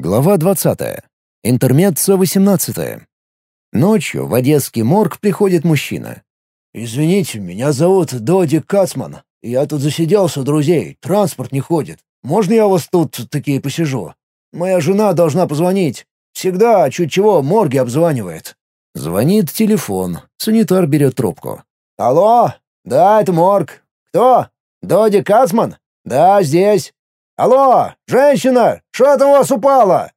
Глава 20. Интермеццо 18. Ночью в одесский морг приходит мужчина. «Извините, меня зовут Доди Кацман. Я тут засиделся друзей, транспорт не ходит. Можно я вас тут такие посижу? Моя жена должна позвонить. Всегда, чуть чего, морги обзванивает». Звонит телефон. Санитар берет трубку. «Алло? Да, это морг. Кто? Доди Кацман? Да, здесь. Алло, женщина, что там у вас упало?»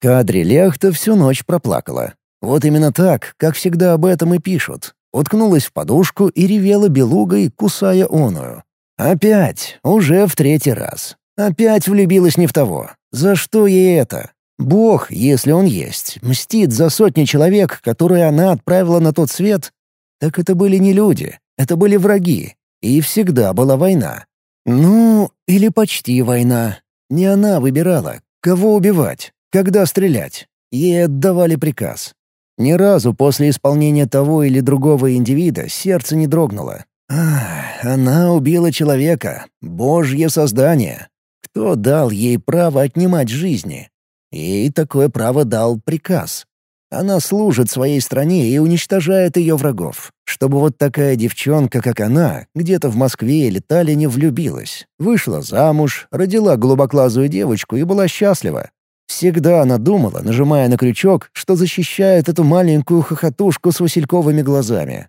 Кадри Лехта всю ночь проплакала. Вот именно так, как всегда об этом и пишут. Уткнулась в подушку и ревела белугой, кусая оную. Опять, уже в третий раз. Опять влюбилась не в того. За что ей это? Бог, если он есть, мстит за сотни человек, которые она отправила на тот свет. Так это были не люди, это были враги. И всегда была война. Ну, или почти война. Не она выбирала, кого убивать, когда стрелять. Ей отдавали приказ. Ни разу после исполнения того или другого индивида сердце не дрогнуло. Ах, она убила человека, божье создание. Кто дал ей право отнимать жизни? Ей такое право дал приказ. Она служит своей стране и уничтожает ее врагов, чтобы вот такая девчонка, как она, где-то в Москве или Таллине влюбилась, вышла замуж, родила голубоглазую девочку и была счастлива. Всегда она думала, нажимая на крючок, что защищает эту маленькую хохотушку с васильковыми глазами.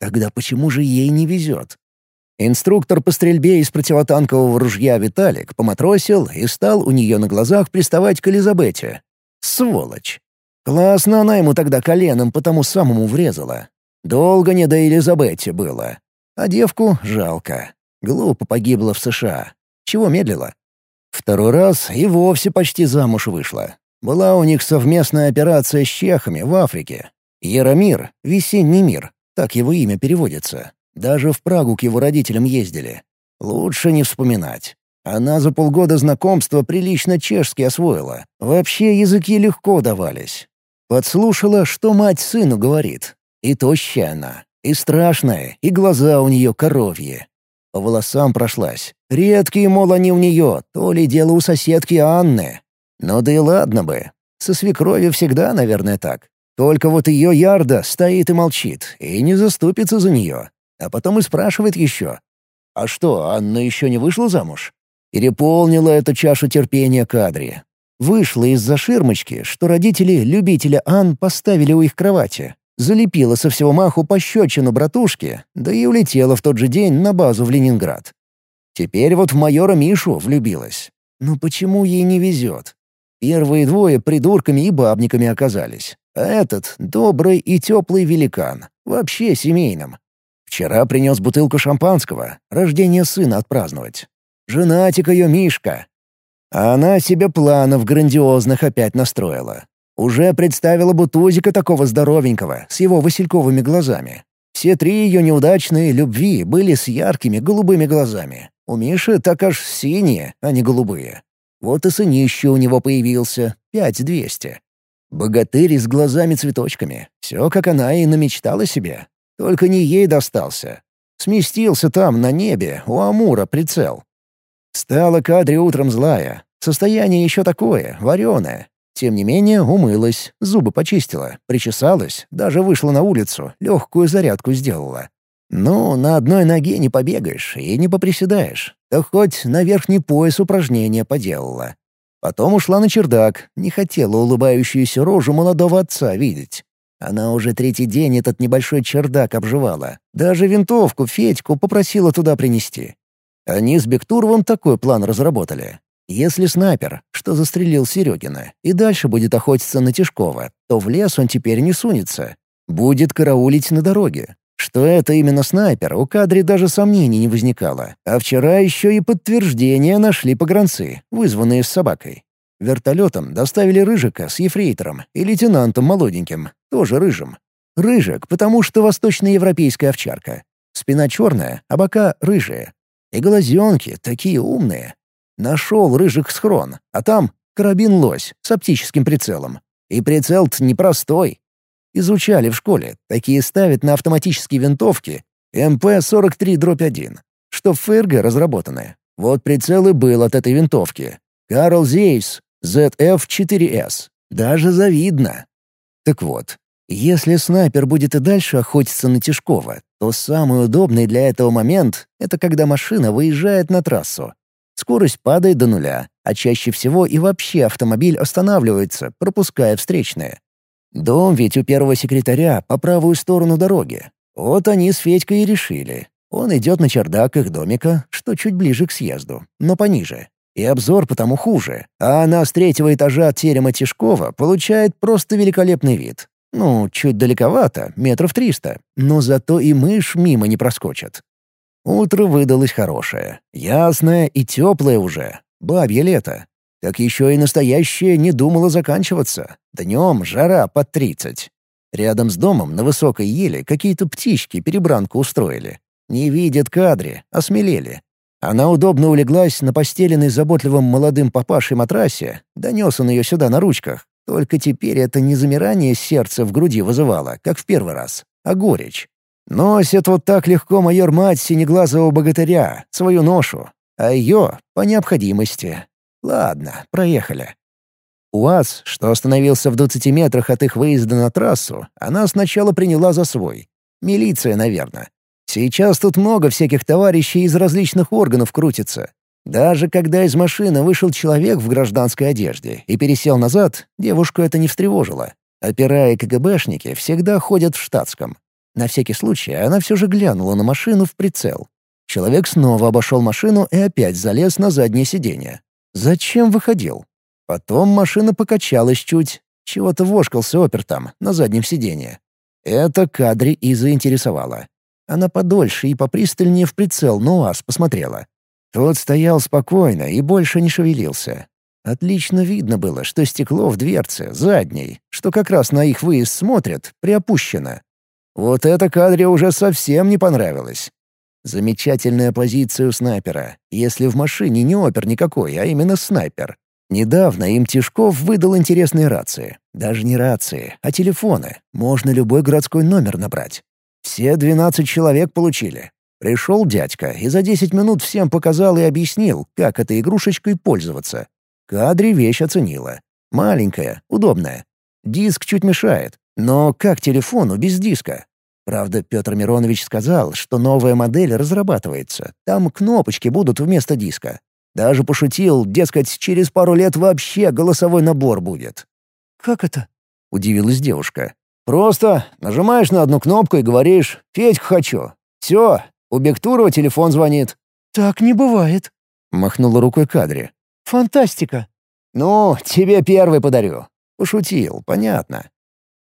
Тогда почему же ей не везет? Инструктор по стрельбе из противотанкового ружья Виталик поматросил и стал у нее на глазах приставать к Элизабете. Сволочь! Классно она ему тогда коленом по тому самому врезала. Долго не до Елизабетти было. А девку жалко. Глупо погибла в США. Чего медлила? Второй раз и вовсе почти замуж вышла. Была у них совместная операция с чехами в Африке. Яромир, весенний мир, так его имя переводится. Даже в Прагу к его родителям ездили. Лучше не вспоминать. Она за полгода знакомства прилично чешский освоила. Вообще языки легко давались. Подслушала, что мать сыну говорит. И тощая она, и страшная, и глаза у нее коровьи. По волосам прошлась. Редкие, мол, они у нее, то ли дело у соседки Анны. Ну да и ладно бы. Со свекровью всегда, наверное, так. Только вот ее ярда стоит и молчит, и не заступится за нее. А потом и спрашивает еще. «А что, Анна еще не вышла замуж?» Переполнила эту чашу терпения кадре. Вышла из-за ширмочки, что родители любителя Ан поставили у их кровати. Залепила со всего маху пощечину братушке, да и улетела в тот же день на базу в Ленинград. Теперь вот в майора Мишу влюбилась. Но почему ей не везет? Первые двое придурками и бабниками оказались. А этот — добрый и теплый великан. Вообще семейным. Вчера принес бутылку шампанского, рождение сына отпраздновать. Женатик ее Мишка, а она себе планов грандиозных опять настроила. Уже представила бутузика такого здоровенького, с его васильковыми глазами. Все три ее неудачные любви были с яркими голубыми глазами. У Миши так аж синие, а не голубые. Вот и сынище у него появился, пять двести. Богатырь с глазами-цветочками. Все, как она и намечтала себе. Только не ей достался. Сместился там, на небе, у Амура прицел. Стала Кадри утром злая. Состояние еще такое, вареное. Тем не менее, умылась, зубы почистила, причесалась, даже вышла на улицу, легкую зарядку сделала. Ну, на одной ноге не побегаешь и не поприседаешь. Так хоть на верхний пояс упражнения поделала. Потом ушла на чердак, не хотела улыбающуюся рожу молодого отца видеть. Она уже третий день этот небольшой чердак обживала. Даже винтовку Федьку попросила туда принести. Они с Бектуровым такой план разработали. Если снайпер, что застрелил Серегина, и дальше будет охотиться на Тишкова, то в лес он теперь не сунется. Будет караулить на дороге. Что это именно снайпер, у кадре даже сомнений не возникало. А вчера еще и подтверждение нашли погранцы, вызванные с собакой. Вертолетом доставили Рыжика с ефрейтором и лейтенантом молоденьким, тоже Рыжим. Рыжик, потому что восточноевропейская овчарка. Спина черная, а бока рыжие. И глазенки такие умные. Нашел рыжик схрон, а там карабин-лось с оптическим прицелом. И прицел-то непростой. Изучали в школе. Такие ставят на автоматические винтовки МП-43-1, что в ФРГ разработаны. Вот прицел и был от этой винтовки. Карл Зейс, ZF-4S. Даже завидно. Так вот, если снайпер будет и дальше охотиться на Тишкова, то самый удобный для этого момент — это когда машина выезжает на трассу. Скорость падает до нуля, а чаще всего и вообще автомобиль останавливается, пропуская встречные. Дом ведь у первого секретаря по правую сторону дороги. Вот они с Федькой и решили. Он идет на чердак их домика, что чуть ближе к съезду, но пониже. И обзор потому хуже, а она с третьего этажа терема Тишкова получает просто великолепный вид. Ну, чуть далековато, метров триста, но зато и мышь мимо не проскочит. Утро выдалось хорошее, ясное и теплое уже, бабье лето. Так еще и настоящее не думало заканчиваться. Днем жара под тридцать. Рядом с домом на высокой еле какие-то птички перебранку устроили. Не видят кадре, осмелели. Она удобно улеглась на постеленной заботливым молодым папашей матрасе, донес он ее сюда на ручках, только теперь это не замирание сердца в груди вызывало, как в первый раз, а горечь. Носит вот так легко майор-мать синеглазого богатыря, свою ношу, а ее — по необходимости. Ладно, проехали. УАЗ, что остановился в 20 метрах от их выезда на трассу, она сначала приняла за свой. Милиция, наверное. Сейчас тут много всяких товарищей из различных органов крутится. Даже когда из машины вышел человек в гражданской одежде и пересел назад, девушку это не встревожило. Опера и КГБшники всегда ходят в штатском. На всякий случай она все же глянула на машину в прицел. Человек снова обошел машину и опять залез на заднее сиденье. Зачем выходил? Потом машина покачалась чуть. Чего-то вошкался опер там, на заднем сиденье. Это кадре и заинтересовало. Она подольше и попристальнее в прицел на УАЗ посмотрела. Тот стоял спокойно и больше не шевелился. Отлично видно было, что стекло в дверце, задней, что как раз на их выезд смотрят, приопущено. Вот это кадре уже совсем не понравилось. Замечательная позиция у снайпера, если в машине не опер никакой, а именно снайпер. Недавно им Тишков выдал интересные рации. Даже не рации, а телефоны. Можно любой городской номер набрать. Все 12 человек получили. Пришел дядька и за 10 минут всем показал и объяснил, как этой игрушечкой пользоваться. Кадри вещь оценила. Маленькая, удобная. Диск чуть мешает, но как телефону без диска? Правда, Петр Миронович сказал, что новая модель разрабатывается. Там кнопочки будут вместо диска. Даже пошутил, дескать, через пару лет вообще голосовой набор будет. «Как это?» — удивилась девушка. «Просто нажимаешь на одну кнопку и говоришь «Федьку хочу». Все, у Бектурова телефон звонит». «Так не бывает», — махнула рукой кадре. «Фантастика». «Ну, тебе первый подарю». Пошутил, понятно.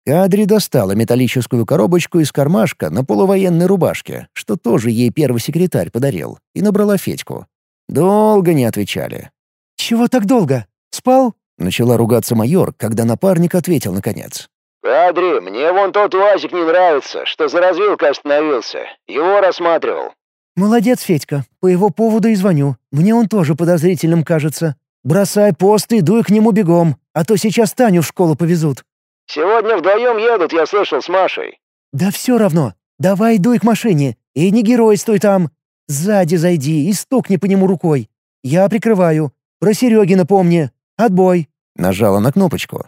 Кадри достала металлическую коробочку из кармашка на полувоенной рубашке, что тоже ей первый секретарь подарил, и набрала Федьку. Долго не отвечали. «Чего так долго? Спал?» — начала ругаться майор, когда напарник ответил наконец. «Кадри, мне вон тот УАЗик не нравится, что за развилкой остановился. Его рассматривал». «Молодец, Федька. По его поводу и звоню. Мне он тоже подозрительным кажется. Бросай пост и дуй к нему бегом, а то сейчас Таню в школу повезут». «Сегодня вдвоем едут, я слышал, с Машей». «Да все равно. Давай дуй к машине. И не герой стой там. Сзади зайди и стукни по нему рукой. Я прикрываю. Про Серегина помни. Отбой». Нажала на кнопочку.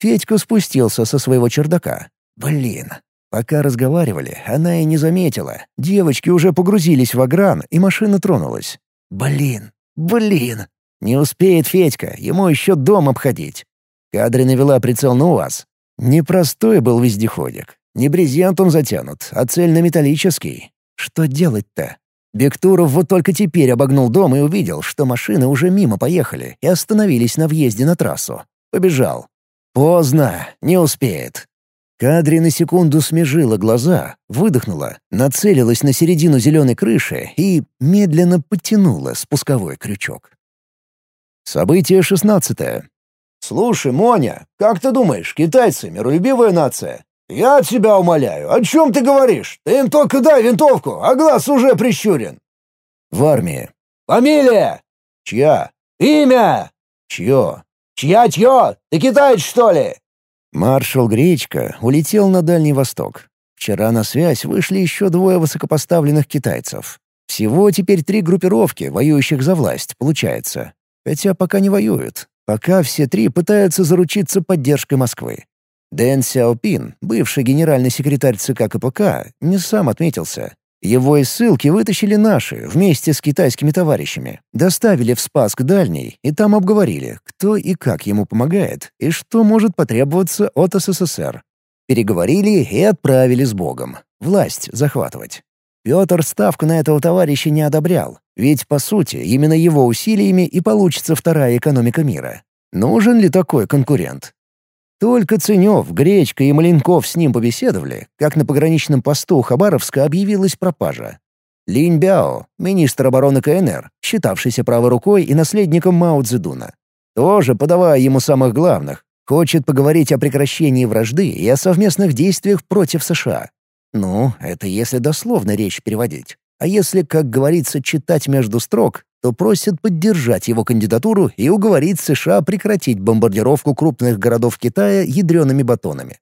Федька спустился со своего чердака. Блин. Пока разговаривали, она и не заметила. Девочки уже погрузились в огран, и машина тронулась. Блин. Блин. Не успеет Федька, ему еще дом обходить. Кадри навела прицел на УАЗ. Непростой был вездеходик. Не брезентом затянут, а цельнометаллический. Что делать-то? Бектуров вот только теперь обогнул дом и увидел, что машины уже мимо поехали и остановились на въезде на трассу. Побежал. Поздно, не успеет. Кадри на секунду смежила глаза, выдохнула, нацелилась на середину зеленой крыши и медленно подтянула спусковой крючок. Событие шестнадцатое. «Слушай, Моня, как ты думаешь, китайцы — миролюбивая нация?» «Я тебя умоляю, о чем ты говоришь? Ты им только дай винтовку, а глаз уже прищурен». «В армии». «Фамилия?» «Чья?» «Имя?» «Чье?» «Чья-чье? Ты китаец, что ли?» Маршал Гречка улетел на Дальний Восток. Вчера на связь вышли еще двое высокопоставленных китайцев. Всего теперь три группировки, воюющих за власть, получается. Хотя пока не воюют. Пока все три пытаются заручиться поддержкой Москвы. Дэн Сяопин, бывший генеральный секретарь ЦК КПК, не сам отметился. Его из ссылки вытащили наши, вместе с китайскими товарищами. Доставили в Спаск Дальний, и там обговорили, кто и как ему помогает, и что может потребоваться от СССР. Переговорили и отправили с Богом. Власть захватывать. Петр ставку на этого товарища не одобрял, ведь, по сути, именно его усилиями и получится вторая экономика мира. Нужен ли такой конкурент? Только Ценев, Гречка и Маленков с ним побеседовали, как на пограничном посту Хабаровска объявилась пропажа. Линь Бяо, министр обороны КНР, считавшийся правой рукой и наследником Мао Цзэдуна. Тоже, подавая ему самых главных, хочет поговорить о прекращении вражды и о совместных действиях против США. Ну, это если дословно речь переводить. А если, как говорится, читать между строк, то просят поддержать его кандидатуру и уговорить США прекратить бомбардировку крупных городов Китая ядреными батонами.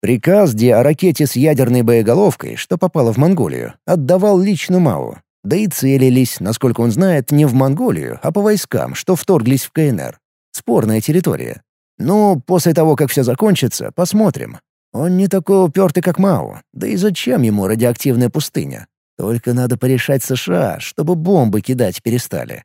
Приказ Ди о ракете с ядерной боеголовкой, что попала в Монголию, отдавал лично Мао. Да и целились, насколько он знает, не в Монголию, а по войскам, что вторглись в КНР. Спорная территория. Ну, после того, как все закончится, посмотрим. Он не такой упертый, как Мао. Да и зачем ему радиоактивная пустыня? Только надо порешать США, чтобы бомбы кидать перестали.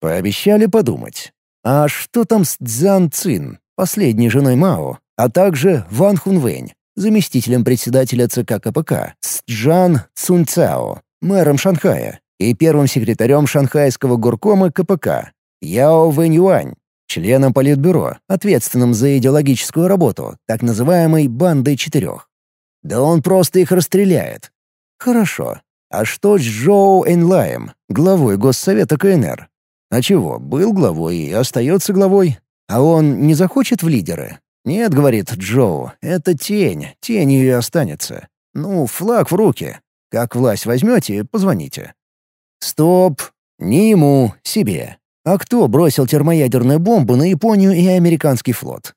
Пообещали подумать. А что там с Цзян Цин, последней женой Мао, а также Ван Хунвэнь, заместителем председателя ЦК КПК, с Джан Цунцао, мэром Шанхая, и первым секретарем шанхайского горкома КПК, Яо Вэньюань, членом Политбюро, ответственным за идеологическую работу, так называемой «бандой четырех». Да он просто их расстреляет. Хорошо, а что с Джоу Энлаем, главой Госсовета КНР? А чего, был главой и остается главой? А он не захочет в лидеры? Нет, говорит Джоу, это тень, тенью и останется. Ну, флаг в руки. Как власть возьмете, позвоните. Стоп. Не ему, себе. А кто бросил термоядерную бомбу на Японию и американский флот?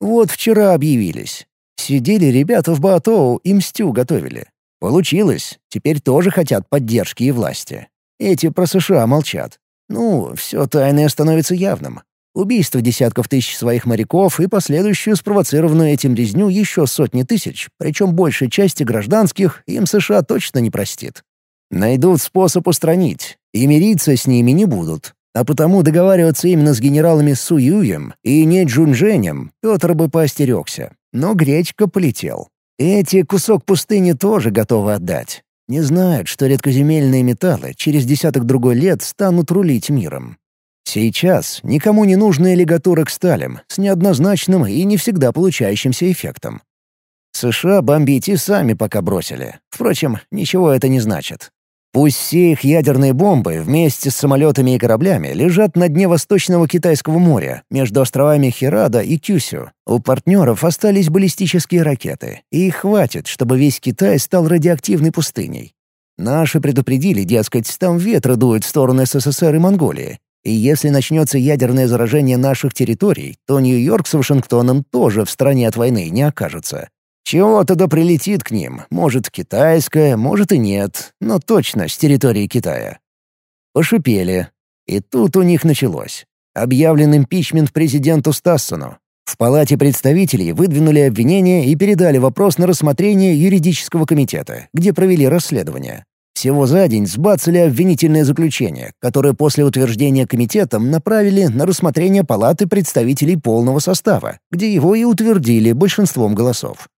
Вот вчера объявились. Сидели ребята в Баотоу и мстю готовили. Получилось. Теперь тоже хотят поддержки и власти. Эти про США молчат. Ну, все тайное становится явным. Убийство десятков тысяч своих моряков и последующую спровоцированную этим резню еще сотни тысяч, причем большей части гражданских, им США точно не простит. Найдут способ устранить, и мириться с ними не будут. А потому договариваться именно с генералами Суюем и не Джунженем Петр бы поостерегся. Но Гречка полетел. Эти кусок пустыни тоже готовы отдать. Не знают, что редкоземельные металлы через десяток-другой лет станут рулить миром. Сейчас никому не нужны лигатуры к сталям с неоднозначным и не всегда получающимся эффектом. США бомбить и сами пока бросили. Впрочем, ничего это не значит. Пусть все их ядерные бомбы вместе с самолетами и кораблями лежат на дне Восточного Китайского моря, между островами Хирада и Кюсю. У партнеров остались баллистические ракеты, и их хватит, чтобы весь Китай стал радиоактивной пустыней. Наши предупредили, дескать, там ветры дуют в сторону СССР и Монголии. И если начнется ядерное заражение наших территорий, то Нью-Йорк с Вашингтоном тоже в стране от войны не окажутся. Чего-то да прилетит к ним, может, китайская, может и нет, но точно с территории Китая. Пошипели. И тут у них началось. Объявлен импичмент президенту Стассону. В Палате представителей выдвинули обвинения и передали вопрос на рассмотрение юридического комитета, где провели расследование. Всего за день сбацали обвинительное заключение, которое после утверждения комитетом направили на рассмотрение Палаты представителей полного состава, где его и утвердили большинством голосов.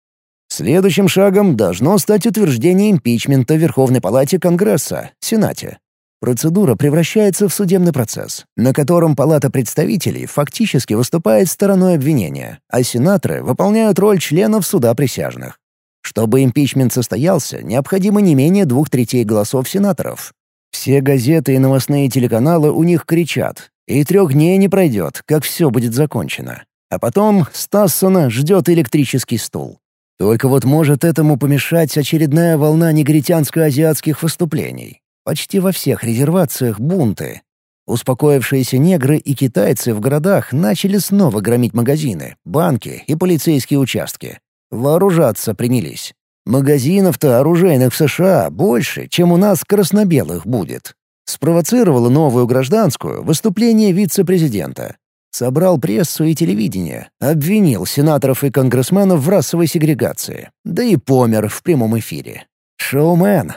Следующим шагом должно стать утверждение импичмента Верховной Палате Конгресса, Сенате. Процедура превращается в судебный процесс, на котором Палата представителей фактически выступает стороной обвинения, а сенаторы выполняют роль членов суда присяжных. Чтобы импичмент состоялся, необходимо не менее двух третей голосов сенаторов. Все газеты и новостные телеканалы у них кричат, и трех дней не пройдет, как все будет закончено. А потом Стассона ждет электрический стул. Только вот может этому помешать очередная волна негритянско-азиатских выступлений. Почти во всех резервациях бунты. Успокоившиеся негры и китайцы в городах начали снова громить магазины, банки и полицейские участки. Вооружаться принялись. Магазинов-то оружейных в США больше, чем у нас краснобелых будет. Спровоцировало новую гражданскую выступление вице-президента. Собрал прессу и телевидение, обвинил сенаторов и конгрессменов в расовой сегрегации, да и помер в прямом эфире. Шоумен.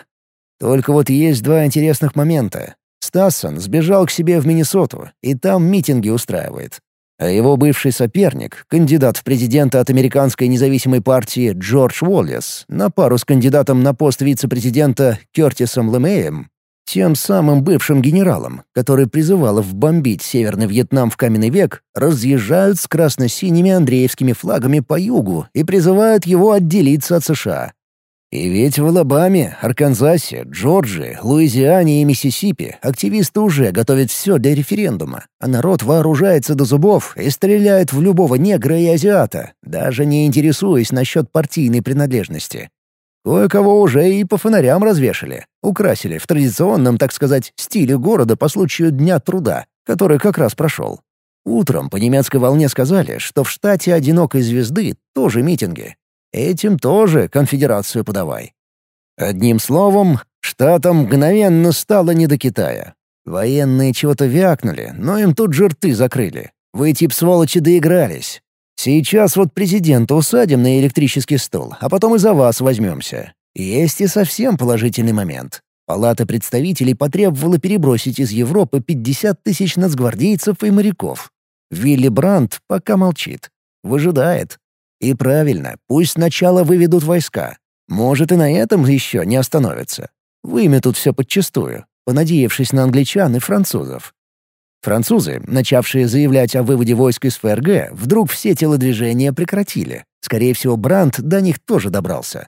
Только вот есть два интересных момента. Стассон сбежал к себе в Миннесоту и там митинги устраивает. А его бывший соперник, кандидат в президенты от американской независимой партии Джордж Уоллес, на пару с кандидатом на пост вице-президента Кертисом Лемеем, тем самым бывшим генералом, который призывал бомбить Северный Вьетнам в каменный век, разъезжают с красно-синими Андреевскими флагами по югу и призывают его отделиться от США. И ведь в Алабаме, Арканзасе, Джорджии, Луизиане и Миссисипи активисты уже готовят все для референдума, а народ вооружается до зубов и стреляет в любого негра и азиата, даже не интересуясь насчет партийной принадлежности. Кое-кого уже и по фонарям развешали, украсили в традиционном, так сказать, стиле города по случаю Дня труда, который как раз прошел. Утром по немецкой волне сказали, что в штате «Одинокой звезды» тоже митинги. Этим тоже конфедерацию подавай. Одним словом, штатам мгновенно стало не до Китая. Военные чего-то вякнули, но им тут же рты закрыли. Вы тип сволочи доигрались. Сейчас вот президента усадим на электрический стол, а потом и за вас возьмемся. Есть и совсем положительный момент. Палата представителей потребовала перебросить из Европы 50 тысяч нацгвардейцев и моряков. Вилли Брандт пока молчит. Выжидает. И правильно, пусть сначала выведут войска. Может, и на этом еще не остановятся. Выметут все подчистую, понадеявшись на англичан и французов. Французы, начавшие заявлять о выводе войск из ФРГ, вдруг все телодвижения прекратили. Скорее всего, Брандт до них тоже добрался.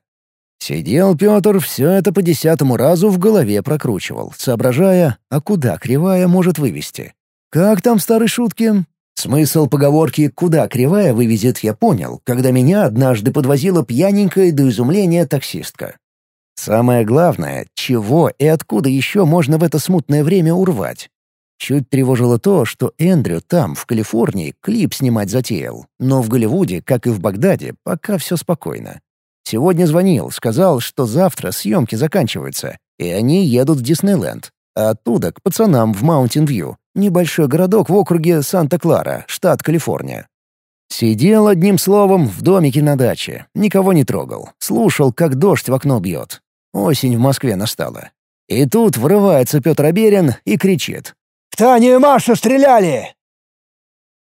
Сидел Петр, все это по десятому разу в голове прокручивал, соображая, а куда кривая может вывести. Как там старые шутки? Смысл поговорки «куда кривая вывезет» я понял, когда меня однажды подвозила пьяненькая до изумления таксистка. Самое главное, чего и откуда еще можно в это смутное время урвать. Чуть тревожило то, что Эндрю там, в Калифорнии, клип снимать затеял, но в Голливуде, как и в Багдаде, пока все спокойно. Сегодня звонил, сказал, что завтра съемки заканчиваются, и они едут в Диснейленд, а оттуда к пацанам в Маунтин-Вью, небольшой городок в округе Санта-Клара, штат Калифорния. Сидел одним словом в домике на даче, никого не трогал, слушал, как дождь в окно бьет. Осень в Москве настала. И тут врывается Петр Аберин и кричит. «В Таню и Машу стреляли!